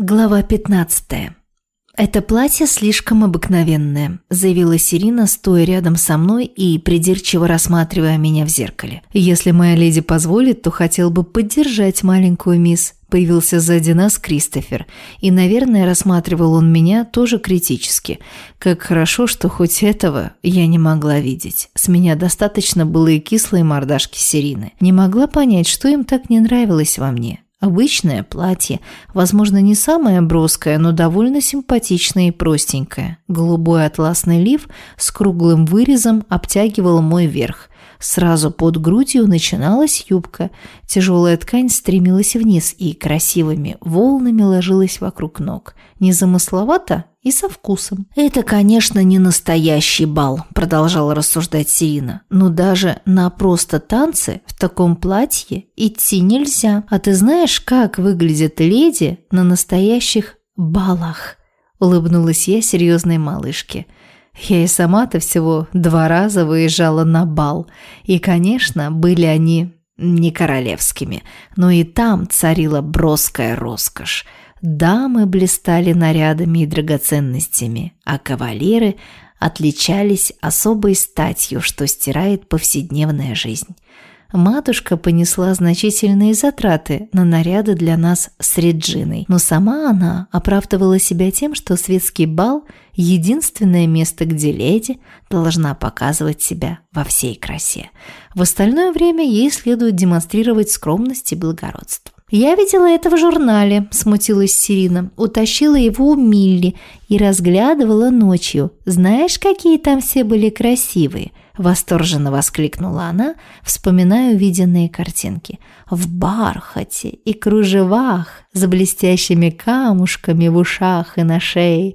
Глава 15. «Это платье слишком обыкновенное», – заявила Сирина, стоя рядом со мной и придирчиво рассматривая меня в зеркале. «Если моя леди позволит, то хотел бы поддержать маленькую мисс». Появился сзади нас Кристофер, и, наверное, рассматривал он меня тоже критически. Как хорошо, что хоть этого я не могла видеть. С меня достаточно было и кислой мордашки Сирины. Не могла понять, что им так не нравилось во мне. Обычное платье, возможно, не самое броское, но довольно симпатичное и простенькое. Голубой атласный лиф с круглым вырезом обтягивал мой верх. Сразу под грудью начиналась юбка. Тяжелая ткань стремилась вниз и красивыми волнами ложилась вокруг ног. Незамысловато и со вкусом. «Это, конечно, не настоящий бал», – продолжала рассуждать Сирина. «Но даже на просто танцы в таком платье идти нельзя. А ты знаешь, как выглядят леди на настоящих балах?» – улыбнулась я серьезной малышке. Я и сама-то всего два раза выезжала на бал. И, конечно, были они не королевскими, но и там царила броская роскошь. Дамы блистали нарядами и драгоценностями, а кавалеры отличались особой статью, что стирает повседневная жизнь. Матушка понесла значительные затраты на наряды для нас с Реджиной, но сама она оправдывала себя тем, что светский бал – единственное место, где леди должна показывать себя во всей красе. В остальное время ей следует демонстрировать скромность и благородство. «Я видела это в журнале», – смутилась Сирина. Утащила его у Милли и разглядывала ночью. «Знаешь, какие там все были красивые?» – восторженно воскликнула она, вспоминая увиденные картинки. «В бархате и кружевах, с блестящими камушками в ушах и на шее,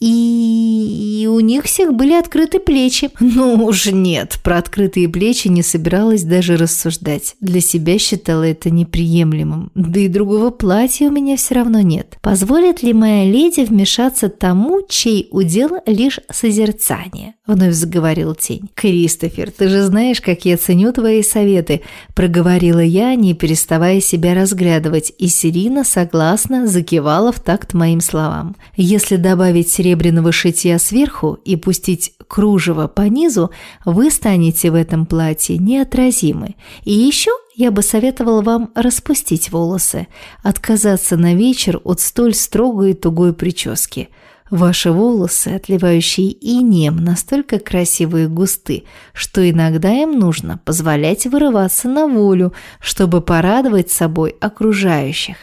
и... и у них всех были открыты плечи. Ну уж нет, про открытые плечи не собиралась даже рассуждать. Для себя считала это неприемлемым. Да и другого платья у меня все равно нет. Позволит ли моя леди вмешаться тому, чей удел лишь созерцание? Вновь заговорил тень. «Кристофер, ты же знаешь, как я ценю твои советы», – проговорила я, не переставая себя разглядывать, и Сирина согласно закивала в такт моим словам. «Если добавить серебряного шитья сверху и пустить кружево по низу, вы станете в этом платье неотразимы. И еще я бы советовала вам распустить волосы, отказаться на вечер от столь строгой и тугой прически. Ваши волосы, отливающие инеем, настолько красивые и густы, что иногда им нужно позволять вырываться на волю, чтобы порадовать собой окружающих.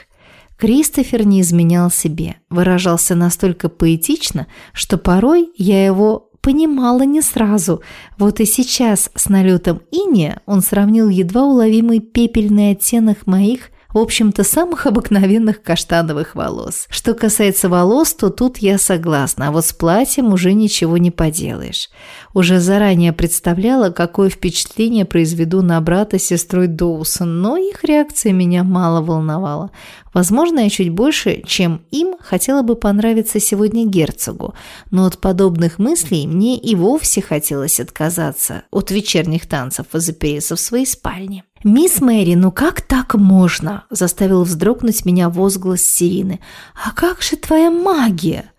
Кристофер не изменял себе, выражался настолько поэтично, что порой я его понимала не сразу. Вот и сейчас с налетом иния он сравнил едва уловимый пепельный оттенок моих в общем-то, самых обыкновенных каштановых волос. Что касается волос, то тут я согласна, а вот с платьем уже ничего не поделаешь. Уже заранее представляла, какое впечатление произведу на брата с сестрой Доусон, но их реакция меня мало волновала. Возможно, я чуть больше, чем им, хотела бы понравиться сегодня герцогу, но от подобных мыслей мне и вовсе хотелось отказаться от вечерних танцев и запереться в своей спальне. «Мисс Мэри, ну как так можно?» – заставил вздрогнуть меня возглас Сирины. «А как же твоя магия?»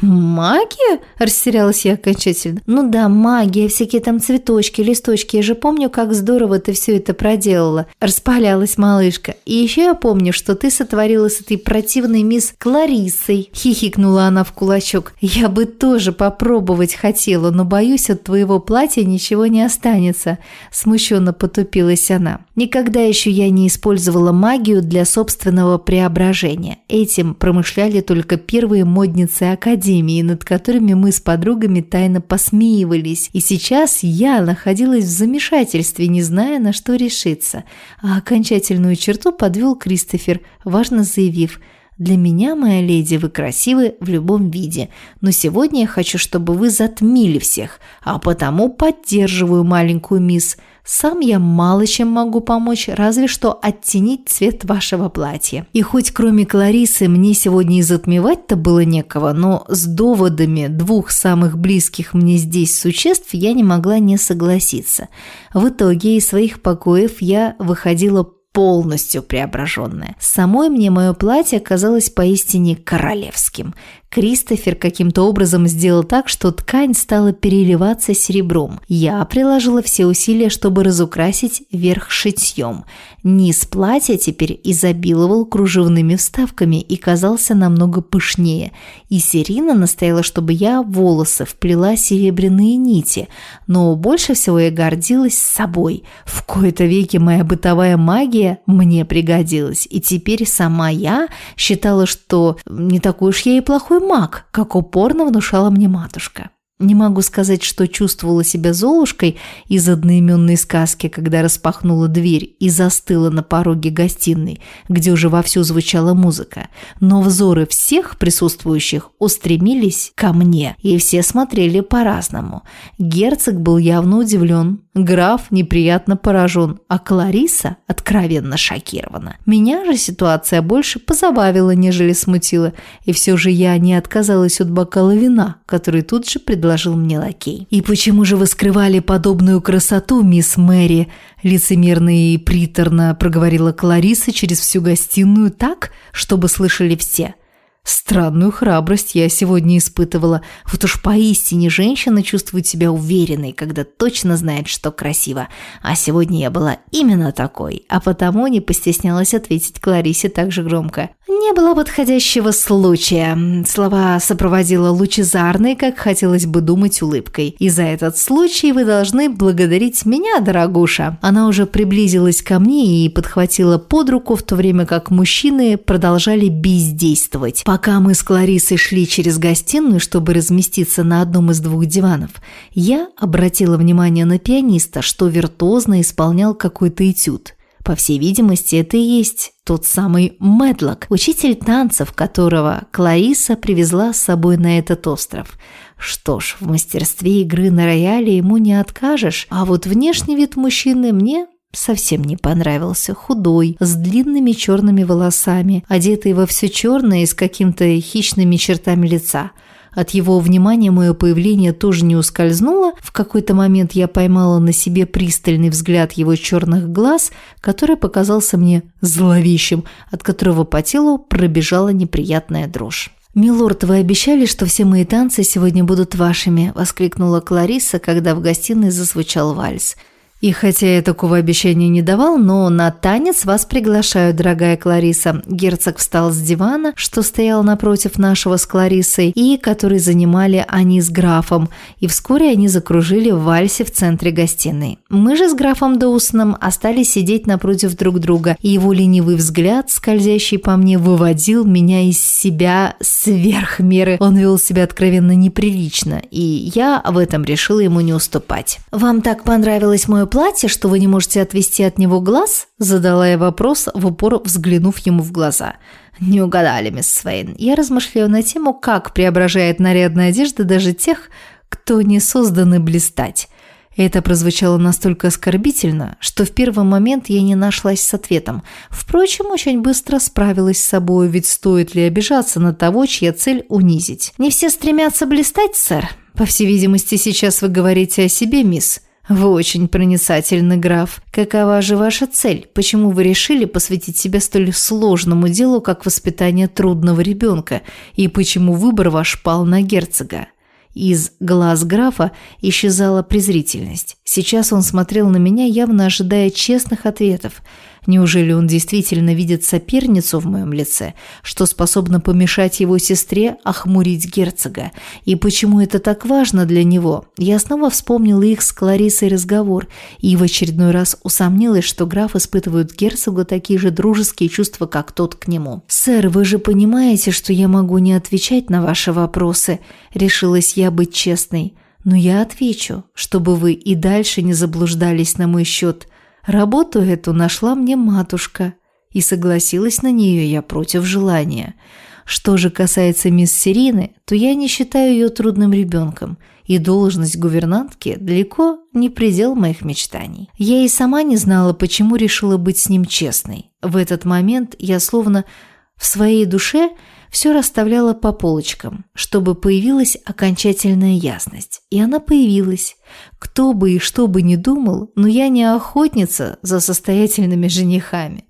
«Магия?» – растерялась я окончательно. «Ну да, магия, всякие там цветочки, листочки. Я же помню, как здорово ты все это проделала». Распалялась малышка. «И еще я помню, что ты сотворила с этой противной мисс Кларисой». Хихикнула она в кулачок. «Я бы тоже попробовать хотела, но боюсь, от твоего платья ничего не останется». Смущенно потупилась она. Никогда еще я не использовала магию для собственного преображения. Этим промышляли только первые модницы Академии академии, над которыми мы с подругами тайно посмеивались, и сейчас я находилась в замешательстве, не зная, на что решиться. А окончательную черту подвел Кристофер, важно заявив – для меня, моя леди, вы красивы в любом виде, но сегодня я хочу, чтобы вы затмили всех, а потому поддерживаю маленькую мисс – сам я мало чем могу помочь, разве что оттенить цвет вашего платья. И хоть кроме Кларисы мне сегодня и затмевать-то было некого, но с доводами двух самых близких мне здесь существ я не могла не согласиться. В итоге из своих покоев я выходила полностью преображенная. Самой мне мое платье казалось поистине королевским. Кристофер каким-то образом сделал так, что ткань стала переливаться серебром. Я приложила все усилия, чтобы разукрасить верх шитьем. Низ платья теперь изобиловал кружевными вставками и казался намного пышнее. И Серина настояла, чтобы я волосы вплела серебряные нити. Но больше всего я гордилась собой. В кои-то веки моя бытовая магия мне пригодилась. И теперь сама я считала, что не такой уж я и плохой маг, как упорно внушала мне матушка. Не могу сказать, что чувствовала себя Золушкой из одноименной сказки, когда распахнула дверь и застыла на пороге гостиной, где уже вовсю звучала музыка. Но взоры всех присутствующих устремились ко мне, и все смотрели по-разному. Герцог был явно удивлен, граф неприятно поражен, а Клариса откровенно шокирована. Меня же ситуация больше позабавила, нежели смутила, и все же я не отказалась от бокала вина, который тут же предложил мне лакей. «И почему же вы скрывали подобную красоту, мисс Мэри?» Лицемерно и приторно проговорила Клариса через всю гостиную так, чтобы слышали все – Странную храбрость я сегодня испытывала. Вот уж поистине женщина чувствует себя уверенной, когда точно знает, что красиво. А сегодня я была именно такой, а потому не постеснялась ответить Кларисе так же громко. Не было подходящего случая. Слова сопроводила лучезарной, как хотелось бы думать, улыбкой. И за этот случай вы должны благодарить меня, дорогуша. Она уже приблизилась ко мне и подхватила под руку, в то время как мужчины продолжали бездействовать. Пока мы с Кларисой шли через гостиную, чтобы разместиться на одном из двух диванов, я обратила внимание на пианиста, что виртуозно исполнял какой-то этюд. По всей видимости, это и есть тот самый Медлок, учитель танцев, которого Клариса привезла с собой на этот остров. Что ж, в мастерстве игры на рояле ему не откажешь, а вот внешний вид мужчины мне совсем не понравился. Худой, с длинными черными волосами, одетый во все черное и с какими-то хищными чертами лица. От его внимания мое появление тоже не ускользнуло. В какой-то момент я поймала на себе пристальный взгляд его черных глаз, который показался мне зловещим, от которого по телу пробежала неприятная дрожь. «Милорд, вы обещали, что все мои танцы сегодня будут вашими», – воскликнула Клариса, когда в гостиной зазвучал вальс – и хотя я такого обещания не давал, но на танец вас приглашаю, дорогая Клариса. Герцог встал с дивана, что стоял напротив нашего с Кларисой, и который занимали они с графом, и вскоре они закружили в вальсе в центре гостиной. Мы же с графом Доусоном остались сидеть напротив друг друга, и его ленивый взгляд, скользящий по мне, выводил меня из себя сверх меры. Он вел себя откровенно неприлично, и я в этом решила ему не уступать. «Вам так понравилось мое платье, что вы не можете отвести от него глаз?» Задала я вопрос, в упор взглянув ему в глаза. «Не угадали, мисс Свейн. Я размышляю на тему, как преображает нарядная одежда даже тех, кто не созданы блистать». Это прозвучало настолько оскорбительно, что в первый момент я не нашлась с ответом. Впрочем, очень быстро справилась с собой, ведь стоит ли обижаться на того, чья цель унизить. «Не все стремятся блистать, сэр?» «По всей видимости, сейчас вы говорите о себе, мисс». «Вы очень проницательный граф. Какова же ваша цель? Почему вы решили посвятить себя столь сложному делу, как воспитание трудного ребенка? И почему выбор ваш пал на герцога?» Из глаз графа исчезала презрительность. Сейчас он смотрел на меня, явно ожидая честных ответов – Неужели он действительно видит соперницу в моем лице, что способно помешать его сестре охмурить герцога? И почему это так важно для него? Я снова вспомнила их с Кларисой разговор и в очередной раз усомнилась, что граф испытывает герцогу такие же дружеские чувства, как тот к нему. «Сэр, вы же понимаете, что я могу не отвечать на ваши вопросы?» Решилась я быть честной. Но я отвечу, чтобы вы и дальше не заблуждались на мой счет. Работу эту нашла мне матушка, и согласилась на нее я против желания. Что же касается мисс Серины, то я не считаю ее трудным ребенком, и должность гувернантки далеко не предел моих мечтаний. Я и сама не знала, почему решила быть с ним честной. В этот момент я словно в своей душе все расставляла по полочкам, чтобы появилась окончательная ясность. И она появилась. Кто бы и что бы ни думал, но я не охотница за состоятельными женихами.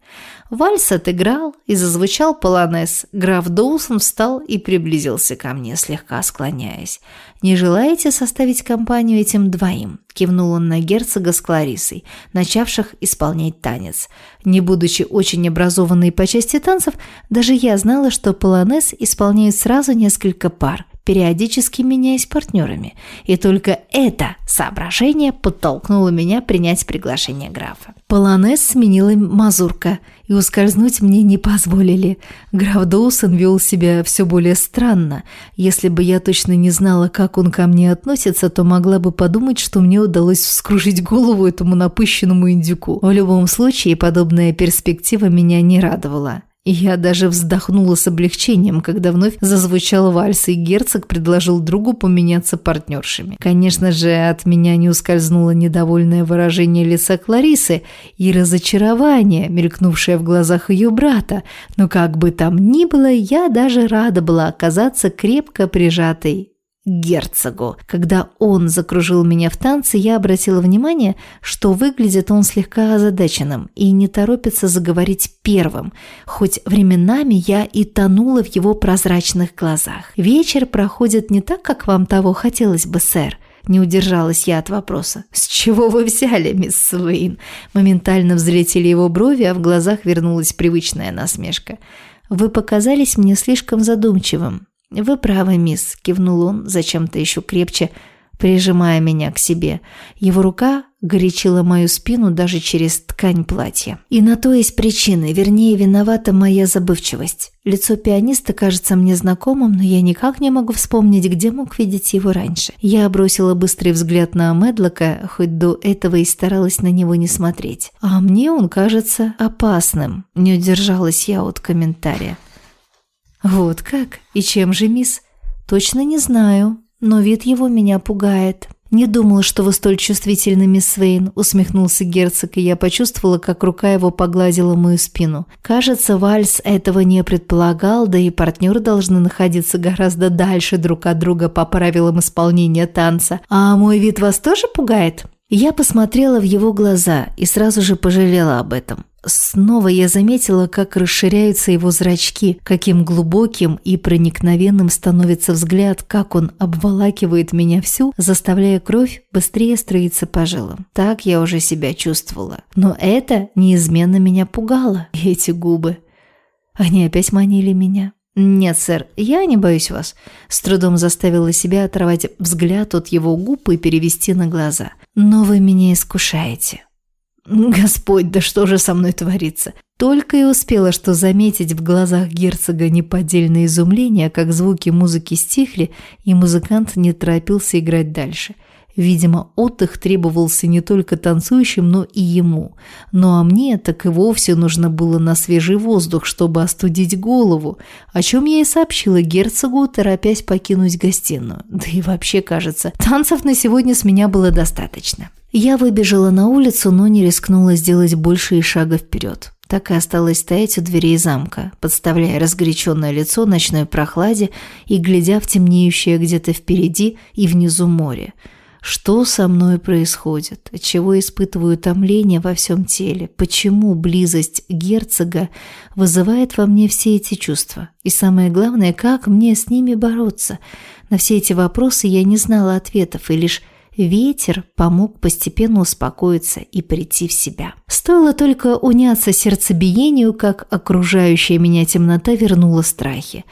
Вальс отыграл и зазвучал полонез. Граф Доусон встал и приблизился ко мне, слегка склоняясь. «Не желаете составить компанию этим двоим?» – кивнул он на герцога с Кларисой, начавших исполнять танец. Не будучи очень образованной по части танцев, даже я знала, что полонез исполняют сразу несколько пар, периодически меняясь партнерами. И только это соображение подтолкнуло меня принять приглашение графа. Полонез сменила мазурка – и ускользнуть мне не позволили. Граф Доусон вел себя все более странно. Если бы я точно не знала, как он ко мне относится, то могла бы подумать, что мне удалось вскружить голову этому напыщенному индюку. В любом случае, подобная перспектива меня не радовала. Я даже вздохнула с облегчением, когда вновь зазвучал вальс, и герцог предложил другу поменяться партнершами. Конечно же, от меня не ускользнуло недовольное выражение лица Кларисы и разочарование, мелькнувшее в глазах ее брата, но как бы там ни было, я даже рада была оказаться крепко прижатой герцогу. Когда он закружил меня в танце, я обратила внимание, что выглядит он слегка озадаченным и не торопится заговорить первым, хоть временами я и тонула в его прозрачных глазах. Вечер проходит не так, как вам того хотелось бы, сэр. Не удержалась я от вопроса. «С чего вы взяли, мисс Суэйн?» Моментально взлетели его брови, а в глазах вернулась привычная насмешка. «Вы показались мне слишком задумчивым. «Вы правы, мисс», – кивнул он, зачем-то еще крепче, прижимая меня к себе. Его рука горячила мою спину даже через ткань платья. И на то есть причины, вернее, виновата моя забывчивость. Лицо пианиста кажется мне знакомым, но я никак не могу вспомнить, где мог видеть его раньше. Я бросила быстрый взгляд на Медлока, хоть до этого и старалась на него не смотреть. А мне он кажется опасным. Не удержалась я от комментария. «Вот как? И чем же, мисс?» «Точно не знаю, но вид его меня пугает». «Не думала, что вы столь чувствительны, мисс Свейн», – усмехнулся герцог, и я почувствовала, как рука его погладила мою спину. «Кажется, Вальс этого не предполагал, да и партнеры должны находиться гораздо дальше друг от друга по правилам исполнения танца. А мой вид вас тоже пугает?» Я посмотрела в его глаза и сразу же пожалела об этом. Снова я заметила, как расширяются его зрачки, каким глубоким и проникновенным становится взгляд, как он обволакивает меня всю, заставляя кровь быстрее строиться по жилам. Так я уже себя чувствовала. Но это неизменно меня пугало, эти губы. Они опять манили меня. «Нет, сэр, я не боюсь вас», – с трудом заставила себя оторвать взгляд от его губ и перевести на глаза. «Но вы меня искушаете». Господь, да что же со мной творится? Только и успела что заметить в глазах герцога неподдельное изумление, как звуки музыки стихли, и музыкант не торопился играть дальше. Видимо, отдых требовался не только танцующим, но и ему. Ну а мне так и вовсе нужно было на свежий воздух, чтобы остудить голову, о чем я и сообщила герцогу, торопясь покинуть гостиную. Да и вообще, кажется, танцев на сегодня с меня было достаточно. Я выбежала на улицу, но не рискнула сделать больше и шага вперед. Так и осталась стоять у дверей замка, подставляя разгоряченное лицо ночной прохладе и глядя в темнеющее где-то впереди и внизу море. Что со мной происходит? Отчего испытываю томление во всем теле? Почему близость герцога вызывает во мне все эти чувства? И самое главное, как мне с ними бороться? На все эти вопросы я не знала ответов и лишь Ветер помог постепенно успокоиться и прийти в себя. Стоило только уняться сердцебиению, как окружающая меня темнота вернула страхи.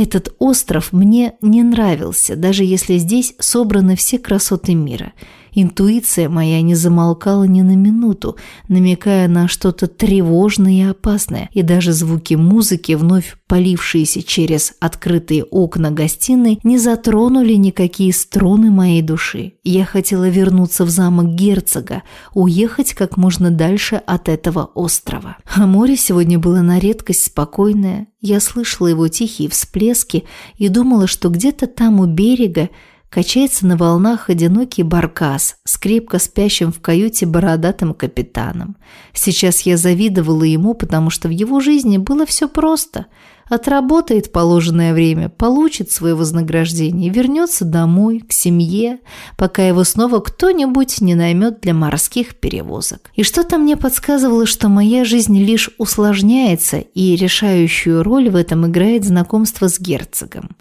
Этот остров мне не нравился, даже если здесь собраны все красоты мира – Интуиция моя не замолкала ни на минуту, намекая на что-то тревожное и опасное, и даже звуки музыки, вновь полившиеся через открытые окна гостиной, не затронули никакие струны моей души. Я хотела вернуться в замок герцога, уехать как можно дальше от этого острова. А море сегодня было на редкость спокойное. Я слышала его тихие всплески и думала, что где-то там у берега качается на волнах одинокий баркас с крепко спящим в каюте бородатым капитаном. Сейчас я завидовала ему, потому что в его жизни было все просто. Отработает положенное время, получит свое вознаграждение и вернется домой, к семье, пока его снова кто-нибудь не наймет для морских перевозок. И что-то мне подсказывало, что моя жизнь лишь усложняется, и решающую роль в этом играет знакомство с герцогом.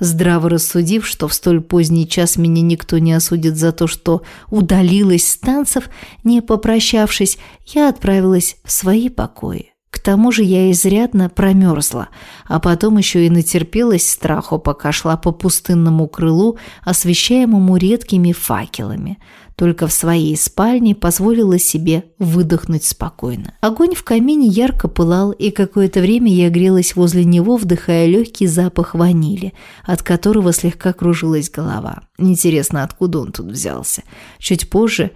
Здраво рассудив, что в столь поздний час меня никто не осудит за то, что удалилась с танцев, не попрощавшись, я отправилась в свои покои. К тому же я изрядно промерзла, а потом еще и натерпелась страху, пока шла по пустынному крылу, освещаемому редкими факелами. Только в своей спальне позволила себе выдохнуть спокойно. Огонь в камине ярко пылал, и какое-то время я грелась возле него, вдыхая легкий запах ванили, от которого слегка кружилась голова. Интересно, откуда он тут взялся? Чуть позже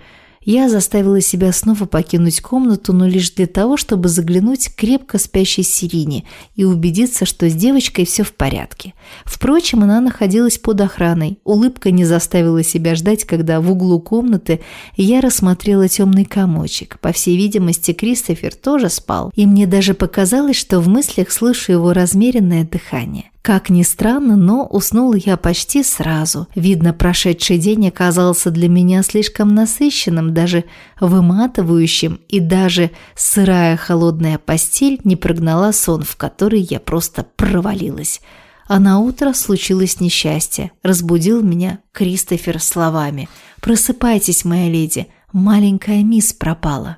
я заставила себя снова покинуть комнату, но лишь для того, чтобы заглянуть к крепко спящей Сирине и убедиться, что с девочкой все в порядке. Впрочем, она находилась под охраной. Улыбка не заставила себя ждать, когда в углу комнаты я рассмотрела темный комочек. По всей видимости, Кристофер тоже спал, и мне даже показалось, что в мыслях слышу его размеренное дыхание. Как ни странно, но уснула я почти сразу. Видно, прошедший день оказался для меня слишком насыщенным, даже выматывающим, и даже сырая холодная постель не прогнала сон, в который я просто провалилась. А на утро случилось несчастье. Разбудил меня Кристофер словами: "Просыпайтесь, моя леди, маленькая мисс пропала".